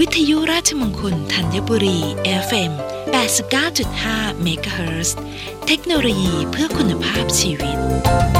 วิทยุราชมงคลธัญบุรี FM 89.5 MHz เทคโนโลยีเพื่อคุณภาพชีวิต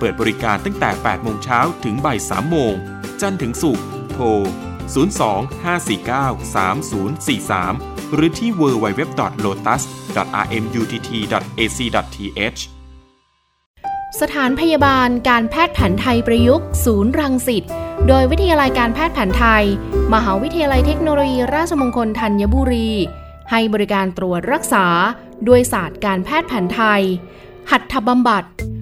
เปิดบริการตั้งแต่ 8 โมงเช้าถึงบ่าย 3 โมง จันทร์ถึงศุกร์ โทร 02-549-3043 หรือที่ www.lotus.rmutt.ac.th สถานพยาบาลการแพทย์แผนไทยประยุกต์ ศูนย์รังสิต โดยวิทยาลัยการแพทย์แผนไทย มหาวิทยาลัยเทคโนโลยีราชมงคลธัญบุรี ให้บริการตรวจรักษา ด้วยศาสตร์การแพทย์แผนไทย หัตถบำบัด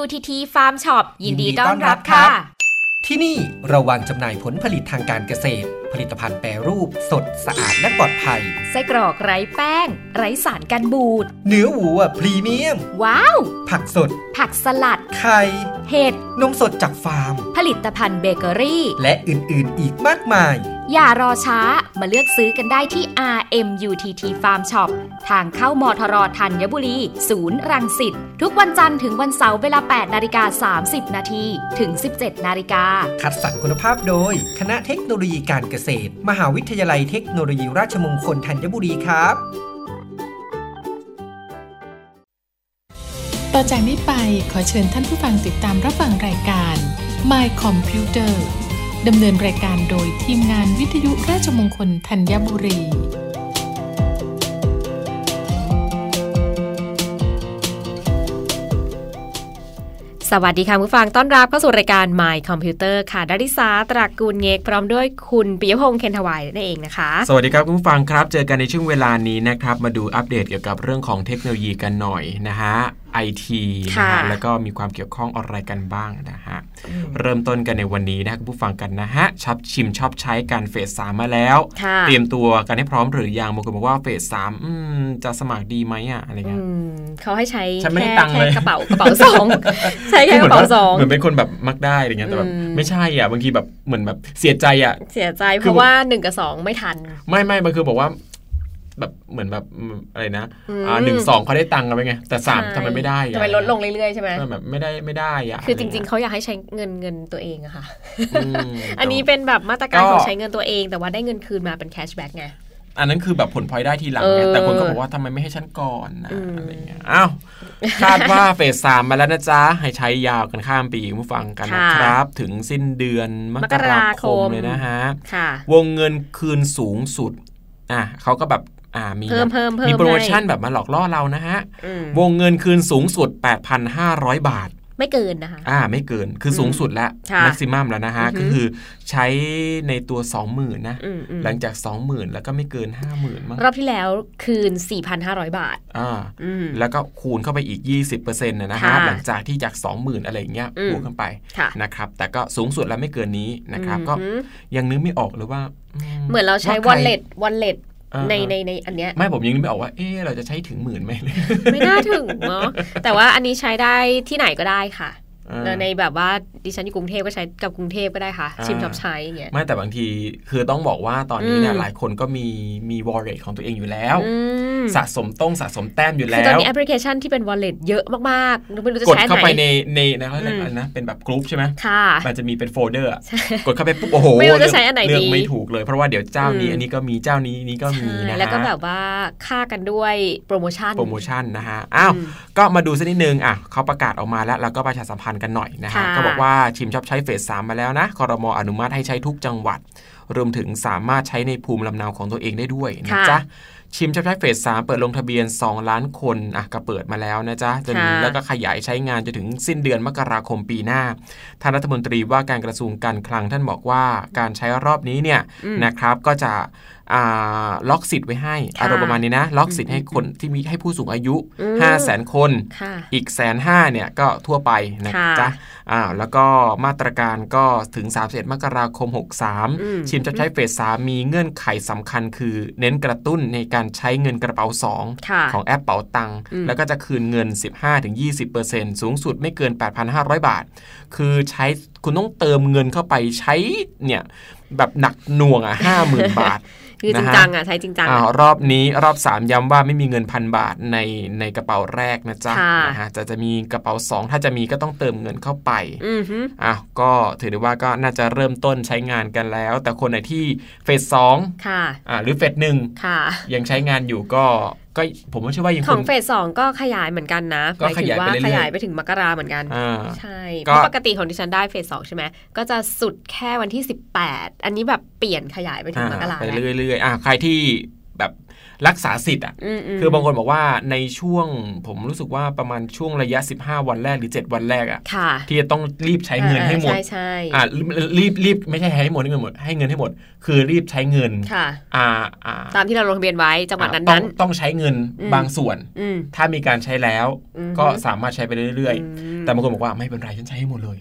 UTT Farm Shop ยินดีต้อนรับค่ะ ที่นี่เราวางจำหน่ายผลผลิตทางการเกษตรผลิตภัณฑ์แปรรูป สดสะอาดและปลอดภัย ไส้กรอกไร้แป้ง ไร้สารกันบูด เนื้อวัวพรีเมียม ว้าว ผักสด ผักสลัด ไข่ เห็ด นมสดจากฟาร์ม ผลิตภัณฑ์เบเกอรี่ และอื่น ๆ อีกมากมาย อย่ารอช้ามาเลือกซื้อกันได้ที่ RMUTT Farm Shop ทางเข้ามทรธัญบุรี ศูนย์รังสิต ทุกวันจันทร์ถึงวันเสาร์เวลา 8 นาฬิกา 30 นาที ถึง 17 นาฬิกา คัดสรรคุณภาพโดย คณะเทคโนโลยีการเกษตร มหาวิทยาลัยเทคโนโลยีราชมงคลธัญบุรีครับ ต่อจากนี้ไปขอเชิญท่านผู้ฟังติดตามรับฟังรายการ My Computer ดำเนินรายการโดยทีมงานวิทยุราชมงคลธัญบุรี สวัสดีค่ะผู้ฟังต้อนรับเข้าสู่รายการ My Computer ค่ะดาริสาตรากูลเงกพร้อมด้วยคุณปิยพงษ์เคนทวายนั่นเองนะคะ สวัสดีครับคุณผู้ฟังครับ เจอกันในช่วงเวลานี้นะครับ มาดูอัปเดตเกี่ยวกับเรื่องของเทคโนโลยีกันหน่อยนะฮะไอทีนะค่ะฮะแล้วก็มีความเกี่ยวข้องอะไรกันบ้างนะฮะ เริ่มต้นกันในวันนี้นะคุณผู้ฟังกันนะฮะชอบชิมชอบใช้การเฟสสามมาแล้วค่ะเตรียมตัวกันให้พร้อมหรือยังบางคนบอกว่าเฟสสามอืมจะสมัครดีไหมอะอะไรอืเงี้ยมเขาให้ใช้ฉันไม่แค่ได้ตังค์แค่เลยกระเป๋ากระเป๋าสองใช้แค่กระเป๋าสองเหมือนเป็นคนแบบมักได้อะไรเงี้ยแต่แบบอืมไม่ใช่อะบางทีแบบเหมือนแบบเสียใจอะเสียใจเพคือราะว่าหนึ่งกับสองไม่ทัน ไม่ไม่มันคือบอกว่า แบบเหมือนแบบอืมอะไรนะอืมอ่าหนึ่งสองเขาได้ตังค์กันไปไง แต่สามใช่ทำไมไม่ได้อะทำไมลดลงเรื่อยๆใช่ไหมเออแบบไม่ได้ไม่ได้อะคือจริง ๆเขาอยากให้ใช้เงินเงินตัวเองอะค่ะอืมอันนี้เป็นแบบมาตรการก็ของใช้เงินตัวเอง แต่ว่าได้เงินคืนมาเป็นแคชแบ็กไงอันนั้นคือแบบผลพลอยได้ทีหลังไงเออแต่คนก็บอกว่าทำไมไม่ให้ฉันก่อนนะอืมอะไรเงี้ยอ้าวคาดว่าเฟสสามมาแล้วนะจ๊ะ ให้ใช้ยาวกันข้ามปีคุณผู้ฟังกันนะครับ ถึงสิ้นเดือนมกราคมเลยนะฮะค่ะวงเงินคืนสูงสุดอะเขาก็แบบ อ่ามีเพิ่มเพิ่มเพิ่มมีโปรโมชั่นให้แบบมาหลอกล่อเรานะฮะอืมวงเงินคืนสูงสุด 8,500 บาท ไม่เกินนะคะ อ่า ไม่เกินคือสูงสุดแล้วค่ะแม็กซิมัมแล้วนะฮะอือฮึก็คือใช้ในตัว 20,000นะอืมอืมหลังจาก 20,000 แล้วก็ไม่เกิน 50,000มั้งรอบที่แล้วคืน 4,500 บาท อ่าอืมแล้วก็คูณเข้าไปอีก 20%นะนะฮะค่ะหลังจากที่จาก 20,000 อะไรอย่างเงี้ยอืมบวกกันไปค่ะนะครับ แต่ก็สูงสุดแล้วไม่เกินนี้นะครับอือฮึก็ยังนึกไม่ออกเลยว่า เหมือนเราใช้ว่าใคร wallet wallet เออ ในในในอันเนี้ยไม่ผมยังนึกไม่ออกว่าเอ๊ะเราจะใช้ถึงหมื่นไหมไม่น่าถึงเนาะแต่ว่าอันนี้ใช้ได้ที่ไหนก็ได้ค่ะอ่า ในแบบว่าดิฉันอยู่กรุงเทพก็ใช้กับกรุงเทพก็ได้ค่ะอ่าชิมช็อปใช้อย่างเงี้ยไม่แต่บางทีคือต้องบอกว่าตอนนี้เนี่ยอืมหลายคนก็มีมี wallet ของตัวเองอยู่แล้วอืมสะสมต้งสะสมแต้มอยู่คือแล้วตอนนี้แอปพลิเคชันที่เป็น wallet เยอะมากๆไม่รู้จะกดใช้อันไหนเข้าไปในในนะเขาเรียกอืมอะไรนะเป็นแบบกรุ๊ปใช่ไหมค่ะมันจะมีเป็นโฟลเดอร์อะกดเข้าไปปุ๊บโอ้โหไม่รู้จะใช้อันไหนเลือกดีไม่ถูกเลยเพราะว่าเดี๋ยวเจ้านี้อืมอันนี้ก็มีเจ้านี้นี้ก็มีใช่นะฮะแล้วก็แบบว่าค่ากันด้วยโปรโมชั่นโปรโมชั่นนะฮะอ้าวอืมก็มาดูสักนิดนึงอะเขาประกาศออกมาแล้วเราก็ประชาสัมพันธ์กันหน่อยนะฮะค่ะก็บอกว่าชิมชอบใช้เฟสสามมาแล้วนะคอรมออนุมัติให้ใช้ทุกจังหวัด รวมถึงสามารถใช้ในภูมิลำเนาของตัวเองได้ด้วยนะค่ะจ๊ะชิมชอบใช้เฟสสามเปิดลงทะเบียน 2 ล้านคนอะก็เปิดมาแล้วนะจ๊ะจนค่ะแล้วก็ขยายใช้งานจนถึงสิ้นเดือนมกราคมปีหน้าท่านรัฐมนตรีว่าการกระทรวงการคลังท่านบอกว่าการใช้รอบนี้เนี่ยอืมนะครับก็จะอ่า ล็อกสิทธิ์ไว้ให้ค่ะอารมณ์ประมาณนี้นะ ล็อกสิทธิ์ให้คนที่มีให้ผู้สูงอายุอืม5 0 0แสนคนค่ะอีกแสนห้าเนี่ยก็ทั่วไปนะค่ะจ๊ะอ้าวแล้วก็มาตรการก็ถึง 3 1 มกราคมอืม63 ชิมจะใช้เฟสสามมีเงื่อนไขสำคัญ คือเน้นกระตุ้นในการใช้เงินกระเป๋าค่ะ2ของแอปเป๋าตังค์อืมแล้วก็จะคืนเงิน 15-20%สูงสุดไม่เกิน 8,500 บาท คือใช้คุณต้องเติมเงินเข้าไปใช้เนี่ยแบบหนักหน่วงอะห้าหมื่นบาท คือจริงนะฮะจังอะใช้จริงจังอ่าอะรอบนี้รอบ 3 ย้ำว่าไม่มีเงินพันบาทในในกระเป๋าแรกนะจ๊ะค่ะนะฮะจะจะมีกระเป๋า 2 ถ้าจะมีก็ต้องเติมเงินเข้าไปอือฮึอ้าวก็ถือได้ว่าก็น่าจะเริ่มต้นใช้งานกันแล้ว แต่คนไหนที่เฟสสองค่ะอ่าหรือเฟสหนึ่งค่ะยังใช้งานอยู่ก็ ก็ผมว่าเชื่อว่ายังของคงเฟสสองก็ขยายเหมือนกันนะก็หมายถึงว่าขยายไปเรื่อยๆขยายไปถึงมกราเหมือนกันอ่าใช่ก็เพราะปกติของดิฉันได้เฟสสองใช่ไหมก็จะสุดแค่วันที่ 18 อันนี้แบบเปลี่ยนขยายไปถึงมกราไปแล้วเรื่อยๆอะใครที่แบบ รักษาสิทธิ์อะมมคือบางคนบอกว่าในช่วงผมรู้สึกว่าประมาณช่วงระยะ 15 วันแรกหรือ 7 วันแรกอะค่ะที่จะต้องรีบใช้เงินให้หมดใช่ใช่อ่ารีบรีบไม่ใช่ให้หมดให้เงินหมดให้เงินให้หมด คือรีบใช้เงินค่ะอ่าอ่าตามที่เราลงทะเบียนไว้จังหวัดอ่านั้นต้องต้องใช้เงินอืมบางส่วนๆอืมถ้ามีการใช้แล้วอือฮึก็สามารถใช้ไปเรื่อยอืมๆแต่บางคนบอกว่าไม่เป็นไรฉันใช้ให้หมดเลย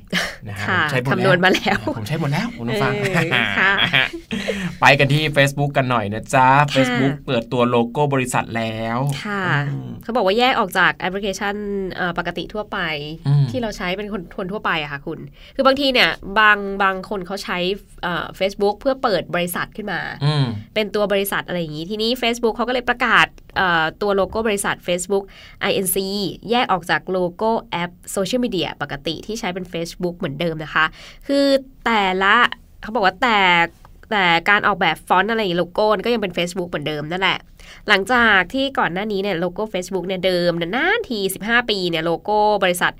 นะฮะค่ะผมใช้หมดคำนวณมาแล้วผมใช้หมดแล้วคุณผู้ฟังเออค่ะไปกันที่ Facebook กันหน่อยนะจ๊ะ Facebook เปิดตัวโลโก้บริษัทแล้วค่ะอืมเขาบอกว่าแยกออกจากแอปพลิเคชันเอ่อปกติทั่วไปอืมที่เราใช้เป็นคนคนทั่วไปอะค่ะคุณ คือบางทีเนี่ยบางบางคนเขาใช้เฟซบุ๊กเพื่อเปิดบริษัทขึ้นมาอืมเป็นตัวบริษัทอะไรอย่างนี้ ทีนี้ Facebook เขาก็เลยประกาศเอ่อตัวโลโก้บริษัท Facebook INC แยกออกจากโลโก้แอปโซเชียลมีเดียปกติที่ใช้เป็น Facebook เหมือนเดิมนะคะ คือแต่ละเขาบอกว่าแต่แต่การออกแบบฟอนต์อะไรโลโก้ก็ยังเป็น Facebook เหมือนเดิมนั่นแหละ หลังจากที่ก่อนหน้านี้เนี่ยโลโก้ Facebook เนี่ยเดิมนานๆที 15 ปีเนี่ยโลโก้บริษัท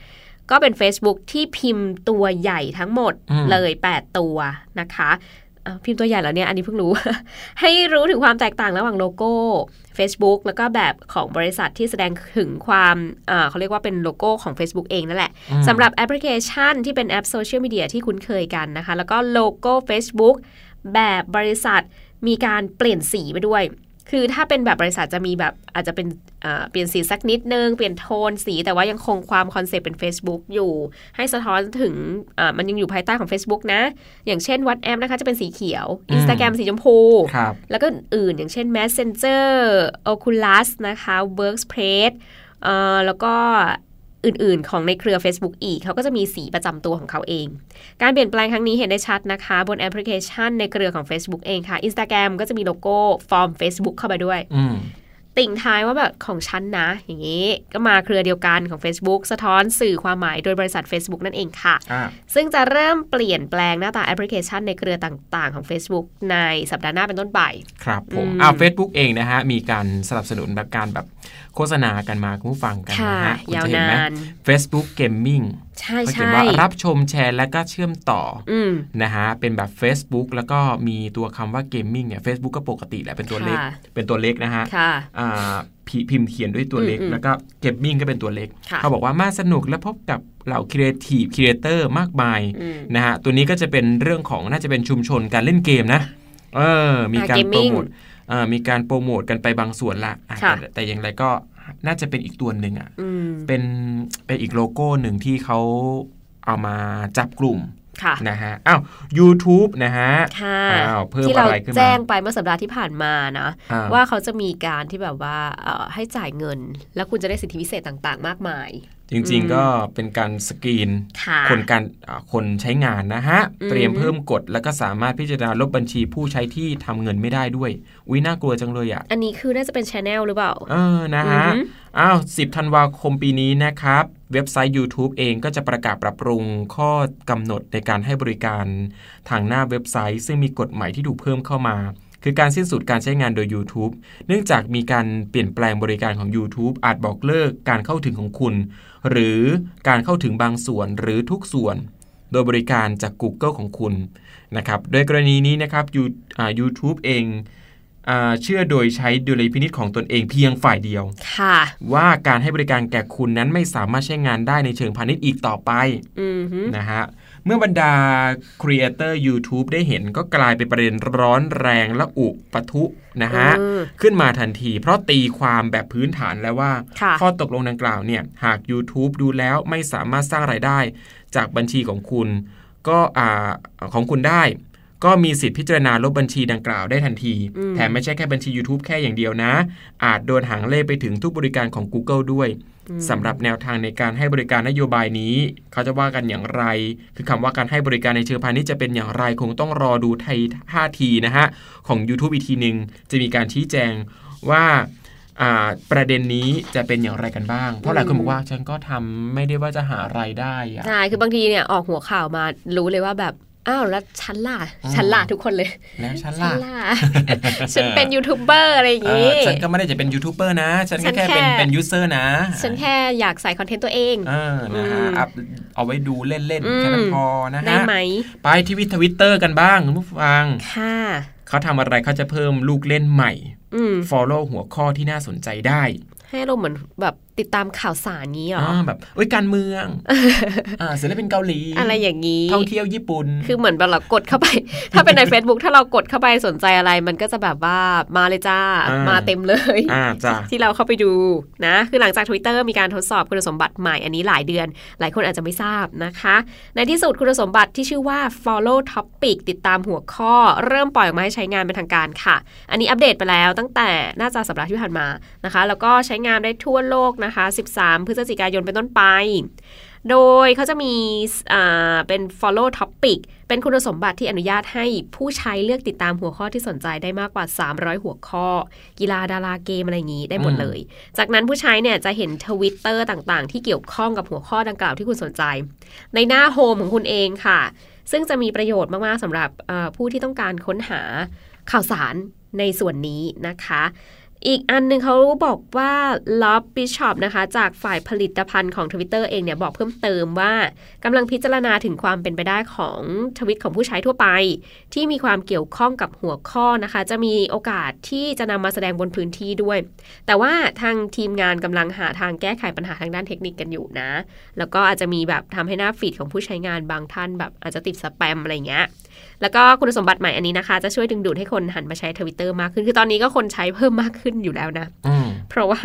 ก็เป็น Facebook ที่พิมพ์ตัวใหญ่ทั้งหมดอืมเลย 8 ตัวนะคะอะพิมพ์ตัวใหญ่แล้วเนี่ย อันนี้เพิ่งรู้ ให้รู้ถึงความแตกต่างระหว่างโลโก้ Facebook แล้วก็แบบของบริษัทที่แสดงถึงความเอ่อเขาเรียกว่าเป็นโลโก้ของ Facebook เองนั่นแหละอืมสำหรับแอปพลิเคชันที่เป็นแอปโซเชียลมีเดียที่คุ้นเคยกันนะคะ แล้วก็โลโก้ Facebook แบบบริษัทมีการเปลี่ยนสีไปด้วย คือถ้าเป็นแบบบริษัทจะมีแบบอาจจะเป็นเอ่อเปลี่ยนสีสักนิดนึง เปลี่ยนโทนสี แต่ว่ายังคงความคอนเซปต์เป็น Facebook อยู่ ให้สะท้อนถึงเอ่อมันยังอยู่ภายใต้ของ Facebook นะ อย่างเช่น WhatsApp นะคะ จะเป็นสีเขียว Instagram สีชมพูครับแล้วก็อื่นๆอย่างเช่น Messenger Oculus นะคะ Workspace เอ่อแล้วก็ อื่นๆ ของในเครือ Facebook อีก เขาก็จะมีสีประจำตัวของเขาเอง การเปลี่ยนแปลงครั้งนี้เห็นได้ชัดนะคะ บนแอปพลิเคชันในเครือของ Facebook เองค่ะ Instagram ก็จะมีโลโก้ from Facebook เข้าไปด้วยอืมติ่งท้ายว่าแบบของฉันนะ อย่างนี้ก็มาเครือเดียวกันของ Facebook สะท้อนสื่อความหมายโดยบริษัท Facebook นั่นเองค่ะอ่าซึ่งจะเริ่มเปลี่ยนแปลงหน้าตาแอปพลิเคชันในเครือต่างๆ ของ Facebook ในสัปดาห์หน้าเป็นต้นไป ครับผมอืมอ้าวเฟซบุ๊กเองนะฮะ มีการสนับสนุนแบบการแบบ โฆษณากันมาคุณผู้ฟังกันค่ะนะฮะคุณยาวจะเห็นไหมนาน Facebook Gaming ใช่เขาเขียนใช่ว่ารับชมแชร์และก็เชื่อมต่อออืมนะฮะเป็นแบบ Facebook แล้วก็มีตัวคำว่า Gaming เนี่ย Facebook ก็ปกติแหละเป็นตัวเล็กค่ะเป็นตัวเล็กนะฮะค่ะอ่าพิพิมพ์เขียนด้วยตัวเล็กอืมอืมแล้วก็ gaming ก็เป็นตัวเล็กค่ะเขาบอกว่ามาสนุกและพบกับเหล่า creative creator มากมายอืมนะฮะตัวนี้ก็จะเป็นเรื่องของน่าจะเป็นชุมชนการเล่นเกมนะเออมีการอ่าโปร gaming โมทเอ่อ มีการโปรโมทกันไปบางส่วนละอะค่ะแต่แต่อย่างไรก็น่าจะเป็นอีกตัวหนึ่งอะอืมเป็นเป็นอีกโลโก้หนึ่งที่เขาเอามาจับกลุ่มค่ะนะฮะ อ้าว YouTube นะฮะค่ะอ้าวเพิ่มที่เราอะไรขึ้นมาแจ้งไปเมื่อสัปดาห์ที่ผ่านมานะอ่าว่าเขาจะมีการที่แบบว่าเอ่อให้จ่ายเงิน แล้วคุณจะได้สิทธิพิเศษต่างๆ มากมาย จริงๆก็เป็นการสกรีนค่ะคนการอ่าคนใช้งานนะฮะอืมเตรียมเพิ่มกฎแล้วก็สามารถพิจารณาลบบัญชีผู้ใช้ที่ทำเงินไม่ได้ด้วยอุ้ยน่ากลัวจังเลยอะ อันนี้คือน่าจะเป็นชแนลหรือเปล่า เออนะฮะอือหืออ้าว10ธันวาคมปีนี้นะครับ เว็บไซต์ YouTube เองก็จะประกาศปรับปรุงข้อกำหนดในการให้บริการทางหน้าเว็บไซต์ ซึ่งมีกฎใหม่ที่ถูกเพิ่มเข้ามา คือการสิ้นสุดการใช้งานโดย YouTube เนื่องจากมีการเปลี่ยนแปลงบริการของ YouTube อาจบอกเลิกการเข้าถึงของคุณ หรือการเข้าถึงบางส่วนหรือทุกส่วน โดยบริการจาก Google ของคุณนะครับโดยกรณีนี้นะครับยูอ่า YouTube เองอ่าเชื่อโดยใช้ดุลยพินิษของตนเองเพียงฝ่ายเดียวค่ะว่าการให้บริการแก่คุณนั้นไม่สามารถใช้งานได้ในเชิงพาณิชย์อีกต่อไปอือหือนะฮะ เมื่อบรรดาครีเอเตอร์ YouTube ได้เห็นก็กลายเป็นประเด็นร้อนแรงและอุปะทุนะฮะเออขึ้นมาทันที เพราะตีความแบบพื้นฐานแล้วว่าค่ะข้อตกลงดังกล่าวเนี่ย หาก YouTube ดูแล้วไม่สามารถสร้างรายได้ จากบัญชีของคุณ ก็อ่าของคุณได้ ก็มีสิทธิพิจารณาลบบัญชีดังกล่าวได้ทันทีอืมแถมไม่ใช่แค่บัญชี YouTube แค่อย่างเดียวนะ อาจโดนหางเล่ไปถึงทุกบริการของ Google ด้วยสำหรับแนวทางในการให้บริการนโยบายนี้ เขาจะว่ากันอย่างไร คือคำว่าการให้บริการในเชิงพาณิชย์จะเป็นอย่างไร คงต้องรอดูไทยท่าทีนะฮะ ของ YouTube อีกทีหนึ่งจะมีการชี้แจงว่าอ่าประเด็นนี้จะเป็นอย่างไรกันบ้าง เพราะหลายคนบอกว่าฉันก็ทำไม่ได้ว่าจะหารายได้อะใช่คือบางทีเนี่ยออกหัวข่าวมารู้เลยว่าแบบ อ้าวแล้วฉันล่ะอืมฉันล่ะทุกคนเลย แล้วฉันล่ะฉันล่ะฉันเป็นยูทูบเบอร์อะไรอย่างงี้เออฉันก็ไม่ได้จะเป็นยูทูบเบอร์นะ ฉันฉัก็นแค่แค่เป็นเป็น user นะ ฉันแค่อยากใส่คอนเทนต์ตัวเองเออนะฮะอืมอัพเอาไว้ดูเล่นอืมๆแค่นั้นพอได้ไหมนะฮะไปที่วิทวิตเตอร์กันบ้างคุณผู้ฟังค่ะเขาทำอะไรเขาจะเพิ่มลูกเล่นใหม่อืม follow หัวข้อที่น่าสนใจได้ ให้เราเหมือนแบบ ติดตามข่าวสารนี้เหรออ่าแบบเอ้ยการเมืองอ่าศิลปินเกาหลี อะไรอย่างนี้ท่องเที่ยวญี่ปุ่น คือเหมือนแบบเรากดเข้าไป ถ้าเป็นใน Facebook ถ้าเรากดเข้าไปสนใจอะไร มันก็จะแบบว่ามาเลยจ้าอ่ามมาเต็มเลยอ่าจ้ะที่เราเข้าไปดูนะ คือหลังจาก Twitter มีการทดสอบคุณสมบัติใหม่อันนี้หลายเดือน หลายคนอาจจะไม่ทราบนะคะ ในที่สุดคุณสมบัติที่ชื่อว่า follow topic ติดตามหัวข้อ เริ่มปล่อยออกมาให้ใช้งานเป็นทางการค่ะ อันนี้อัปเดตไปแล้วตั้งแต่น่าจะสัปดาห์ที่ผ่านมานะคะ แล้วก็ใช้งานได้ทั่วโลกนะคะ 13 พฤศจิกายนเป็นต้นไป โดยเขาจะมีอ่าเป็น follow topic เป็นคุณสมบัติที่อนุญาตให้ผู้ใช้เลือกติดตามหัวข้อที่สนใจได้มากกว่า 300 หัวข้อ กีฬาดาราเกม อะไรอย่างนี้ได้หมดเลย จากนั้นผู้ใช้เนี่ยจะเห็นทวิตเตอร์ต่างๆ ที่เกี่ยวข้องกับหัวข้อดังกล่าวที่คุณสนใจ ในหน้าโฮมของคุณเองค่ะ ซึ่งจะมีประโยชน์มากๆสำหรับเอ่อผู้ที่ต้องการค้นหาข่าวสารในส่วนนี้นะคะ อีกอันหนึ่งเขาบอกว่า Rob Bishop นะคะ จากฝ่ายผลิตภัณฑ์ของ Twitter เองเนี่ยบอกเพิ่มเติมว่ากำลังพิจารณาถึงความเป็นไปได้ของทวิตของผู้ใช้ทั่วไป ที่มีความเกี่ยวข้องกับหัวข้อนะคะ จะมีโอกาสที่จะนำมาแสดงบนพื้นที่ด้วย แต่ว่าทางทีมงานกำลังหาทางแก้ไขปัญหาทางด้านเทคนิคกันอยู่นะ แล้วก็อาจจะมีแบบทำให้หน้า feed ของผู้ใช้งานบางท่านแบบอาจจะติดสแปมอะไรเงี้ย แล้วก็คุณสมบัติใหม่อันนี้นะคะ จะช่วยดึงดูดให้คนหันมาใช้ทวิตเตอร์มากขึ้น คือตอนนี้ก็คนใช้เพิ่มมากขึ้นอยู่แล้วนะอืมเพราะว่า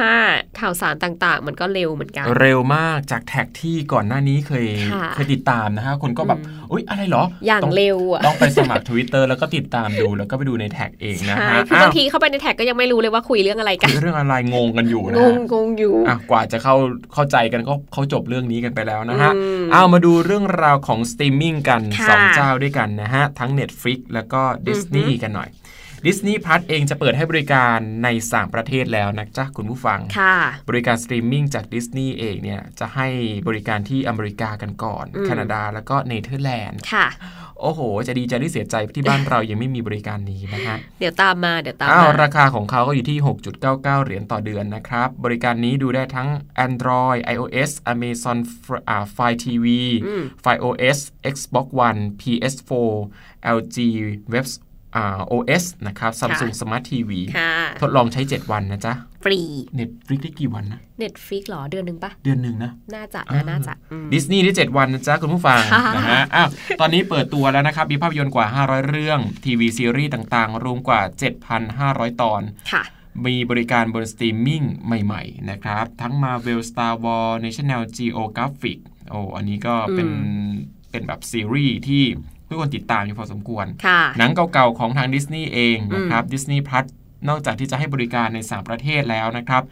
ข่าวสารต่างๆ มันก็เร็วเหมือนกัน เร็วมากจากแท็กที่ก่อนหน้านี้เคยค่ะเคยติดตามนะฮะคนก็แบบอุ๊ยอะไรเหรอ อย่างต้เร็วอะต้องไปสมัคร Twitter แล้วก็ติดตามดูแล้วก็ไปดูในแท็กเองนะใช่ฮะคือบางทีเข้าไปในแท็กก็ยังไม่รู้เลยว่าคุยเรื่องอะไรกันอ้าวเรื่องอะไรงงกันอยู่นะฮะงงงงอยู่อะกว่าจะเข้าเข้าใจกันก็เขาจบเรื่องนี้กันไปแล้วนะฮะอืมเอามาดูเรื่องราวของสตรีมมิ่งกันค่ะสองเจ้าด้วยกันนะฮะทั้ง Netflix แล้วก็ Disney อือฮึกันหน่อย Disney Plus เองจะเปิดให้บริการใน3ประเทศแล้วนะจ๊ะคุณผู้ฟังค่ะบริการสตรีมมิ่งจากดิสนีย์เองเนี่ยจะให้บริการที่อเมริกากันก่อนอืมแคนาดาแล้วก็เนเธอร์แลนด์ค่ะโอ้โห จะดีใจที่เสียใจที่บ้านเรายังไม่มีบริการนี้นะฮะ เดี๋ยวตามมา เดี๋ยวตามอ้าวมาราคาของเขาก็อยู่ที่ 6.99 เหรียญต่อเดือนนะครับ บริการนี้ดูได้ทั้ง Android iOS Amazon Fr- อ่า Fire TV อืม Fire OS Xbox One PS4 LG Web อ่า OS นะครับ Samsung Smart TV ค่ะทดลองใช้ 7 วันนะจ๊ะ ฟรี Netflix ได้กี่วันนะ Netflix หรอ เดือนหนึ่งปะเดือนหนึ่งนะ น่าจะนะน่าจะอืมดิสนีย์ได้ 7 วันนะจ๊ะ คุณผู้ฟังค่ะนะฮะอ้าวตอนนี้เปิดตัวแล้วนะครับ มีภาพยนตร์กว่า 500 เรื่อง ทีวีซีรีส์ต่างๆ รวมกว่า 7,500 ตอนค่ะมีบริการบนสตรีมมิ่งใหม่ ๆ นะครับ ทั้ง Marvel Star Wars National Geographic โอ้อันนี้ก็เป็นอืมเป็นแบบซีรีส์ที่ ผู้คนติดตามอยู่พอสมควรค่ะหนังเก่าๆของทางดิสนีย์เองนะครับ Disney Plus น อกจากที่จะให้บริการใน 3 ประเทศแล้วนะครับ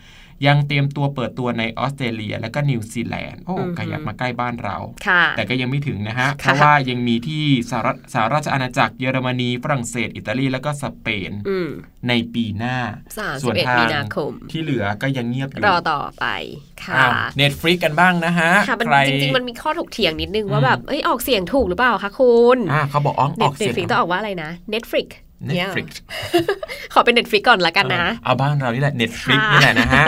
ยังเตรียมตัวเปิดตัวในออสเตรเลีย และก็นิวซีแลนด์โอ้อือฮึขยับมาใกล้บ้านเราค่ะแต่ก็ยังไม่ถึงนะฮะ เพค่ะราะว่ายังมีที่สหรัฐสหราชอาณาจักรเยอรมนี ฝรั่งเศส อิตาลี แล้วก็สเปนอืมในปีหน้าสามสิส่วบนเอ็ดทางมีนาคมที่เหลือก็ยังเงียบอยู่รอต่อไปค่ะอ้าวเน็ตฟลิกกันบ้างนะฮะค่ะมันใครจริงๆมันมีข้อถกเถียงนิดนึงว่าอืมแบบเอ้ยออกเสียงถูกหรือเปล่าคะคุณอ่าเขาบอกอ๋ออเน็อตกเสียงฟลิกต้องออกว่าอะไรนะ Netflix เนี่ย Netflix ขอเป็น Netflix ก่อนละกันนะ เออเอาบ้านเรานี่แหละ Netflix ค่ะนี่แหละนะฮะ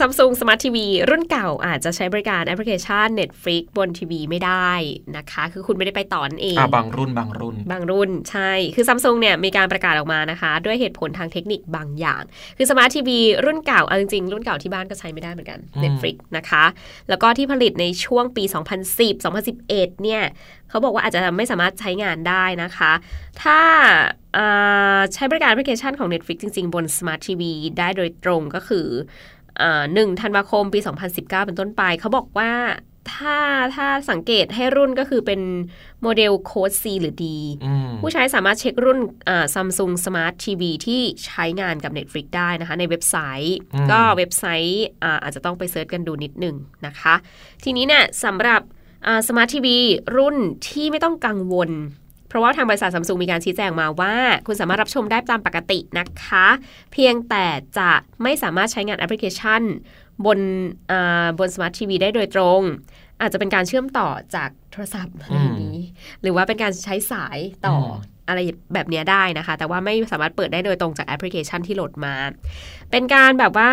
ซัมซุงสมาร์ททีวีรุ่นเก่าอาจจะใช้บริการแอปพลิเคชัน Netflix บนทีวีไม่ได้นะคะ คือคุณไม่ได้ไปต่อนั่นเองอ่าบางรุ่นบางรุ่น บางรุ่นใช่ คือซัมซุงเนี่ยมีการประกาศออกมานะคะ ด้วยเหตุผลทางเทคนิคบางอย่าง คือสมาร์ททีวีรุ่นเก่าเอาจริงๆรุ่นเก่าที่บ้านก็ใช้ไม่ได้เหมือนกันอืม Netflix นะคะ แล้วก็ที่ผลิตในช่วงปี 2010 2011 เนี่ย เขาบอกว่าอาจจะไม่สามารถใช้งานได้นะคะ ถ้าอ่าใช้บริการแอปพลิเคชันของ Netflix จริง ๆ บน Smart TV ได้โดยตรงก็คืออ่า1ธันวาคมปี 2019 เป็นต้นไป เขาบอกว่าถ้าถ้าสังเกตให้รุ่นก็คือเป็นโมเดลโค้ด C หรือ D อืมผู้ใช้สามารถเช็ครุ่นซัมซุงสมาร์ททีวีที่ใช้งานกับ Netflix ได้นะคะ ในเว็บไซต์อืมก็เว็บไซต์อ่าอาจจะต้องไป search กันดูนิดหนึ่งนะคะ ทีนี้เนี่ยสำหรับ สมาร์ททีวีรุ่นที่ไม่ต้องกังวล เพราะว่าทางบริษัทซัมซุงมีการชี้แจงมาว่า คุณสามารถรับชมได้ตามปกตินะคะ เพียงแต่จะไม่สามารถใช้งานแอปพลิเคชัน บนอ่าบนสมาร์ททีวีได้โดยตรง อาจจะเป็นการเชื่อมต่อจากโทรศัพท์อะไรอย่างนี้ หรือว่าเป็นการใช้สายต่ออมอะไรแบบเนี้ยได้นะคะ แต่ว่าไม่สามารถเปิดได้โดยตรงจากแอปพลิเคชันที่โหลดมา เป็นการแบบว่า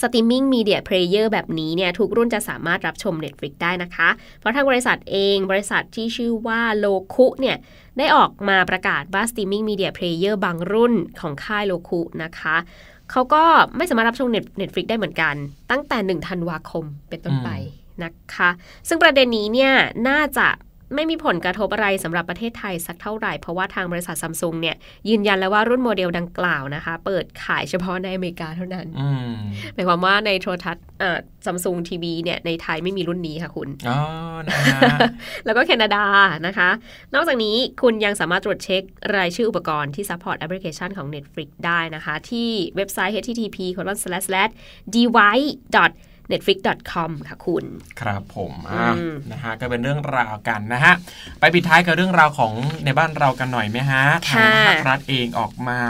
streaming media player แบบนี้เนี่ยทุกรุ่นจะสามารถรับชม Netflix ได้นะคะ เพราะทางบริษัทเองบริษัทที่ชื่อว่า Roku เนี่ยได้ออกมาประกาศว่า streaming media player บางรุ่นของค่าย Roku นะคะเขาก็ไม่สามารถรับชม Net- Netflix ได้เหมือนกัน ตั้งแต่1ธันวาคมเป็นต้นไปนะคะ ซึ่งประเด็นนี้เนี่ยน่าจะ ไม่มีผลกระทบอะไรสำหรับประเทศไทยสักเท่าไหร่ เพราะว่าทางบริษัทซัมซุงเนี่ยยืนยันแล้วว่ารุ่นโมเดลดังกล่าวนะคะ เปิดขายเฉพาะในอเมริกาเท่านั้นอืมหมายความว่าในโทรทัศน์ซัมซุงทีวีเนี่ยในไทยไม่มีรุ่นนี้ค่ะคุณอ๋อนะฮะแล้วก็แคนาดานะคะ นอกจากนี้คุณยังสามารถตรวจเช็ครายชื่ออุปกรณ์ที่ support แอปพลิเคชันของ Netflix ได้นะคะ ที่เว็บไซต์ http device netflix.com ค่ะคุณ ครับผมอะอืมนะฮะก็เป็นเรื่องราวกันนะฮะ ไปปิดท้ายกับเรื่องราวของในบ้านเรากันหน่อยไหมฮะทางภาครัฐเองออกมา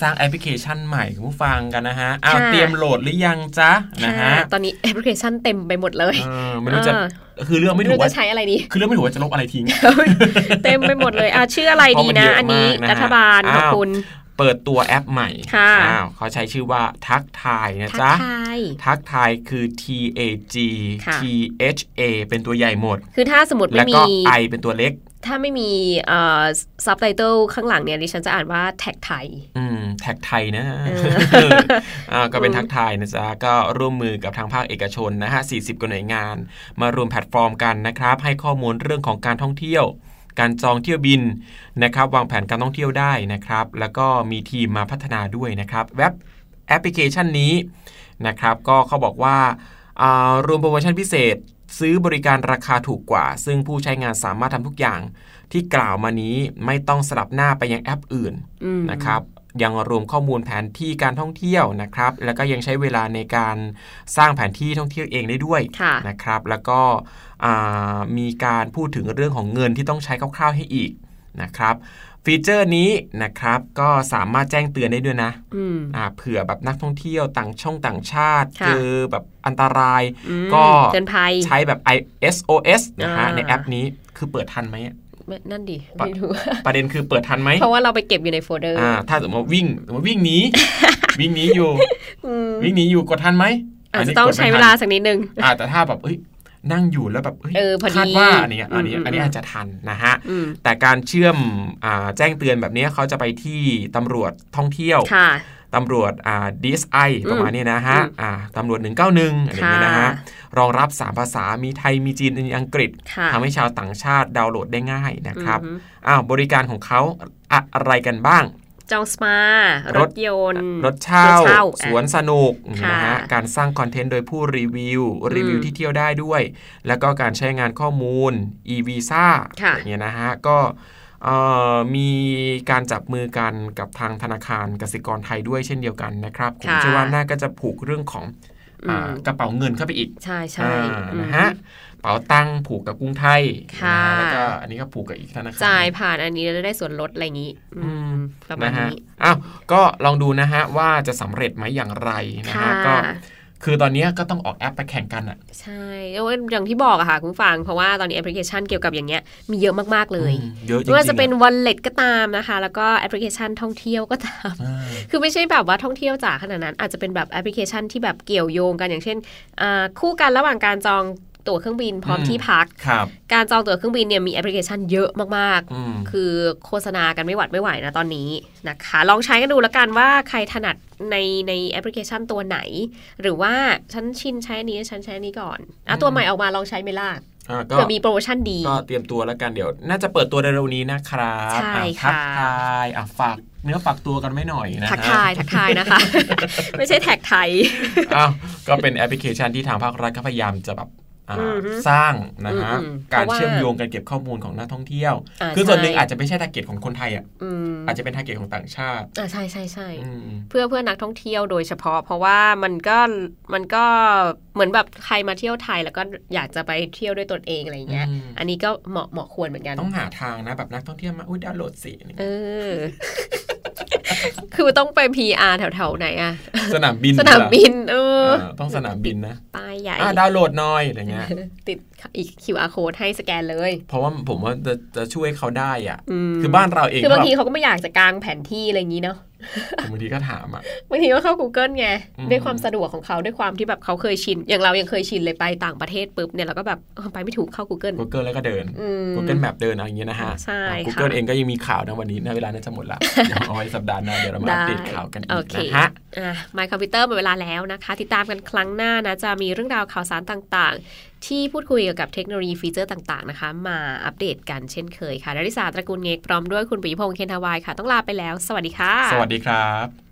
สร้างแอปพลิเคชันใหม่คุณผู้ฟังกันนะฮะอ้าวค่ะเตรียมโหลดหรือยังจ๊ะนะฮะค่ะตอนนี้แอปพลิเคชันเต็มไปหมดเลยเออไม่รู้จะเออคือเรื่องไม่ไม่ถูรู้กว่าจะใช้อะไรดี คือเรื่องไม่ถูกว่าจะลบอะไรทิ้ง เต็มไปหมดเลยอะชื่ออะไรดีนะเพราะมันเยอะอันนี้มากนะฮะรัฐบาลขอบอ้าวคุณ เปิดตัวแอปใหม่ค่ะอ้าวเขาใช้ชื่อว่าทักทายนะทักจ๊ะทายทักทายคือ T A G ค่ะ T H A เป็นตัวใหญ่หมด คือถ้าสมมติแล้ไม่วก็มี I เป็นตัวเล็ก ถ้าไม่มีเอ่อซับไตเติลข้างหลังเนี่ยดิฉันจะอ่านว่าแท็กไทย อืม แท็กไทยนะเออ่าก็เป็นทักทายนะจ๊ะ ก็ร่วมมือกับทางภาคเอกชนนะฮะ 40 กว่าหน่วยงาน มารวมแพลตฟอร์มกันนะครับ ให้ข้อมูลเรื่องของการท่องเที่ยว การจองเที่ยวบินนะครับ วางแผนการท่องเที่ยวได้นะครับ แล้วก็มีทีมมาพัฒนาด้วยนะครับเว็บแอปพลิเคชันนี้นะครับ ก็เขาบอกว่ารวมโปรโมชั่นพิเศษซื้อบริการราคาถูกกว่า ซึ่งผู้ใช้งานสามารถทำทุกอย่างที่กล่าวมานี้ไม่ต้องสลับหน้าไปยังแอปอื่นนะครับ ยังรวมข้อมูลแผนที่การท่องเที่ยวนะครับ แล้วก็ยังใช้เวลาในการสร้างแผนที่ท่องเที่ยวเองได้ด้วยค่ะนะครับ แล้วก็อ่ามีการพูดถึงเรื่องของเงินที่ต้องใช้คร่าวๆให้อีกนะครับฟีเจอร์นี้นะครับก็สามารถแจ้งเตือนได้ด้วยนะอืมอ่าเผื่อแบบนักท่องเที่ยวต่างช่องต่างชาติค่ะเจอแบบอันตรายอืมก็เตือนภัยใช้แบบ SOS นะฮะอ่าในแอปนี้คือเปิดทันไหมอะไม่ นั่นดิปะไม่รู้ประเด็นคือเปิดทันไหมเพราะว่าเราไปเก็บอยู่ในโฟลเดอร์อ่าถ้าสมมติว่าวิ่งสมมติวิ่งหนีวิ่งหนีอยู่อืมวิ่งหนีอยู่กดทันไหมอาจนจะนี้ต้องกดไม่ใช้ทันเวลาสักนิดนึงอ่าแต่ถ้าแบบเอ้ยนั่งอยู่แล้วแบบเอ้ยเออพอดีคาดว่าอันนี้อันนี้อืมอันนี้อืมอาจจะทันนะฮะอืมแต่การเชื่อมอ่าแจ้งเตือนแบบนี้เขาจะไปที่ตำรวจท่องเที่ยวค่ะ ตำรวจอ่า DSI ประมาณนี้นะฮะอืมอ่าตำรวจ 191อะไรอย่างเงี้ยนะฮะค่ะรองรับ 3 ภาษามีไทยมีจีนมีอังกฤษค่ะทำให้ชาวต่างชาติดาวน์โหลดได้ง่ายนะครับอือฮึอ้าวบริการของเขาอะไรกันบ้างจองสปารถยนต์ รถเช่ารถเช่าสวนสนุกค่ะนะฮะ การสร้างคอนเทนต์โดยผู้รีวิว รีวิวอืมที่เที่ยวได้ด้วย แล้วก็การใช้งานข้อมูล e-visa ค่ะอย่างเงี้ยนะฮะ ก็เอ่อ มีการจับมือกันกับทางธนาคารกสิกรไทยด้วยเช่นเดียวกันนะครับผมค่ะเชื่อว่าน่าก็จะผูกเรื่องของอ่าอืมกระเป๋าเงินเข้าไปอีก ใช่ใช่อ่าอืมนะฮะเป๋าตังค์ผูกกับกรุงไทยค่ะนะฮะแล้วก็อันนี้ก็ผูกกับอีกธนาคารจ่ายผ่านอันนี้แล้วได้ส่วนลดอะไรอย่างนี้อืมประมาณนะฮะนี้อ้าวก็ลองดูนะฮะว่าจะสำเร็จไหมอย่างไรนะฮะค่ะก็ คือตอนนี้ก็ต้องออกแอปไปแข่งกันอะ ใช่แล้วอย่างที่บอกอะค่ะ คุณผู้ฟัง เพราะว่าตอนนี้แอปพลิเคชันเกี่ยวกับอย่างเงี้ยมีเยอะมาก ๆ เลยอืมเยอะจริงๆไม่ว่าจะเป็นอะ wallet ก็ตามนะคะ แล้วก็แอปพลิเคชันท่องเที่ยวก็ตามอ่าคือไม่ใช่แบบว่าท่องเที่ยวจ๋าขนาดนั้น อาจจะเป็นแบบแอปพลิเคชันที่แบบเกี่ยวโยงกันอย่างเช่นอ่าคู่กันระหว่างการจอง ตั๋วเครื่องบินพร้อมอืมที่พักครับการจองตั๋วเครื่องบินเนี่ยมีแอปพลิเคชันเยอะมากอืมๆคือโฆษณากันไม่หวัดไม่ไหวนะตอนนี้นะคะ ลองใช้กันดูแล้วกันว่าใครถนัดในในแอปพลิเคชันตัวไหน หรือว่าฉันชินใช้อันนี้ฉันใช้อันนี้ก่อนอะตัวใหม่ออกมาลองใช้ไหมล่ะอ่าก็เผื่อมีโปรโมชั่นดี ก็เตรียมตัวแล้วกันเดี๋ยว น่าจะเปิดตัวเร็วๆนี้นะครับใช่อ่ค่ะทักทายอะฝากเนื้อฝากตัวกันไม่หน่อยนะฮะทักทายทักทายนะคะ ไม่ใช่แท็กไทยอ้าวก็เป็นแอปพลิเคชันที่ทางภาครัฐก็พยายามจะแบบอ่าอือฮึ สร้างนะฮะอืมๆการเพราะว่าเชื่อมโยงการเก็บข้อมูลของนักท่องเที่ยวอ่าคือส่วนหนึ่งใช่อาจจะไม่ใช่ target ของคนไทยอะอืมอาจจะเป็น target ของต่างชาติอ่าใช่ใช่ใช่อืมเพื่อเพื่อนักท่องเที่ยวโดยเฉพาะ เพราะว่ามันก็มันก็เหมือนแบบใครมาเที่ยวไทยแล้วก็อยากจะไปเที่ยวด้วยตนเองอะไรอย่างเงี้ยอืมอันนี้ก็เหมาะเหมาะควรเหมือนกันต้องหาทางนะแบบนักท่องเที่ยวมาอุ้ยดาวน์โหลดสิเออคือต้องไป PR แถวๆไหนอะสนามบินสนามบินเออเออต้องสนามบินนะป้ายใหญ่อะดาวน์โหลดหน่อยอะไรเงี้ยติดอีก QR code ให้สแกนเลย เพราะว่าผมว่าจะจะช่วยเขาได้อะอืมคือบ้านเราเองคือบางก็ทีเขาก็ไม่อยากจะกางแผนที่อะไรอย่างนี้เนาะ บางทีก็ถามอะบางทีก็เข้า Google ไงอืมด้วยความสะดวกของเขาด้วยความที่แบบเขาเคยชิน อย่างเรายังเคยชินเลยไปต่างประเทศปุ๊บเนี่ยเราก็แบบเออไปไม่ถูกเข้า Google Google แล้วก็เดินอืม Google Map เดินเอาอย่างเงี้ยนะฮะใช่อะค่ะ Google เองก็ยังมีข่าวนะวันนี้นะเวลาน่าจะหมดละเดี๋ยวเอาไว้สัปดาห์หน้าเดี๋ยวเรามาอัปเดตข่าวกันอีโอกเคนะฮะอะ My Computer หมดเวลาแล้วนะคะ ติดตามกันครั้งหน้านะจะมีเรื่องราวข่าวสารต่างๆ ที่พูดคุยเกี่ยวกับเทคโนโลยีฟีเจอร์ต่างๆนะคะ มาอัปเดตกันเช่นเคยค่ะดาริสาตระกูลเงกพร้อมด้วยคุณปิยพงษ์เคนทาวายค่ะ ต้องลาไปแล้ว สวัสดีค่ะ สวัสดีครับ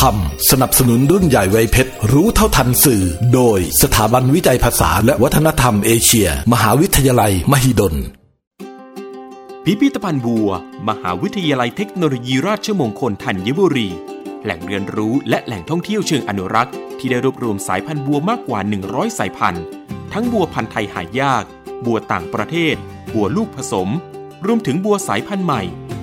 ทำสนับสนุนรุ่นใหญ่ไวยเพชร รู้เท่าทันสื่อ โดยสถาบันวิจัยภาษาและวัฒนธรรมเอเชีย มหาวิทยาลัย มหิดล พิพิธภัณฑ์บัว มหาวิทยาลัยเทคโนโลยีราชมงคลธัญบุรี แหล่งเรียนรู้และแหล่งท่องเที่ยวเชิงอนุรักษ์ ที่ได้รวบรวมสายพันธุ์บัวมากกว่า 100 สายพันธุ์ ทั้งบัวพันธุ์ไทยหายาก บัวต่างประเทศ บัวลูกผสม รวมถึงบัวสายพันธุ์ใหม่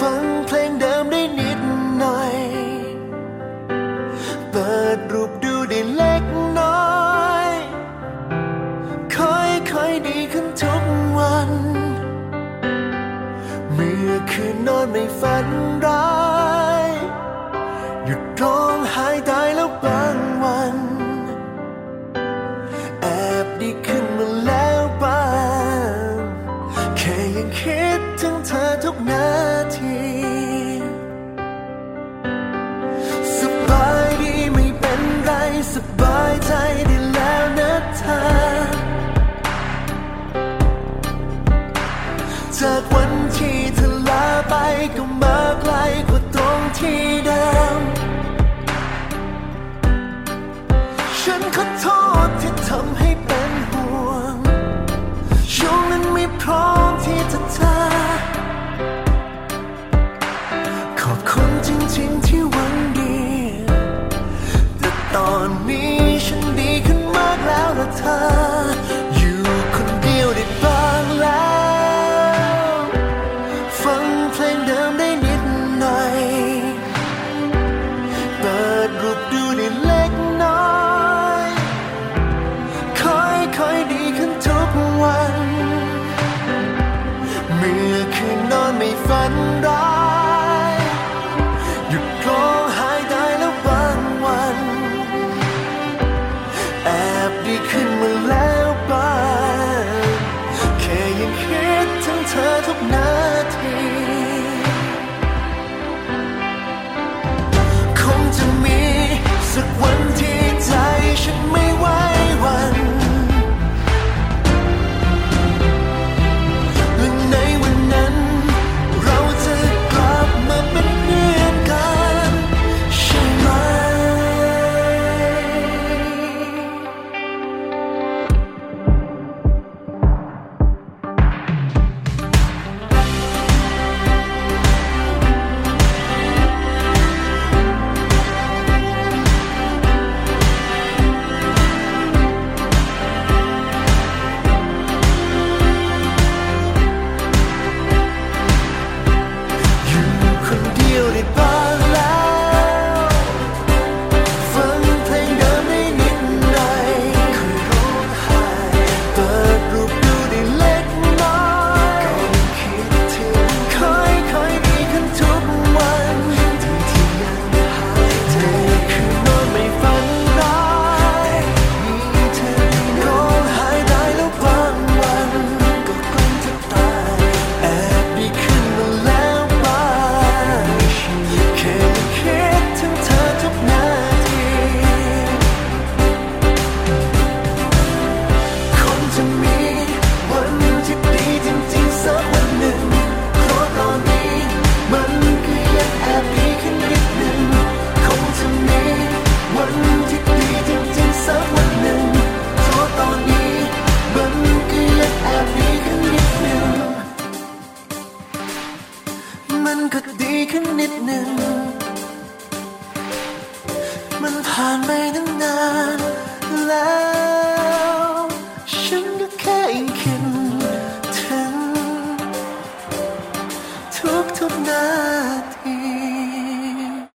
ฟังเพลงเดิมได้นิดหน่อย เปิดรูปดูได้เล็กน้อย ค่อยๆดีขึ้นทุกวัน เมื่อคืนนอนไม่ฝันร้าย จริงๆที่หวังดี แต่ตอนนี้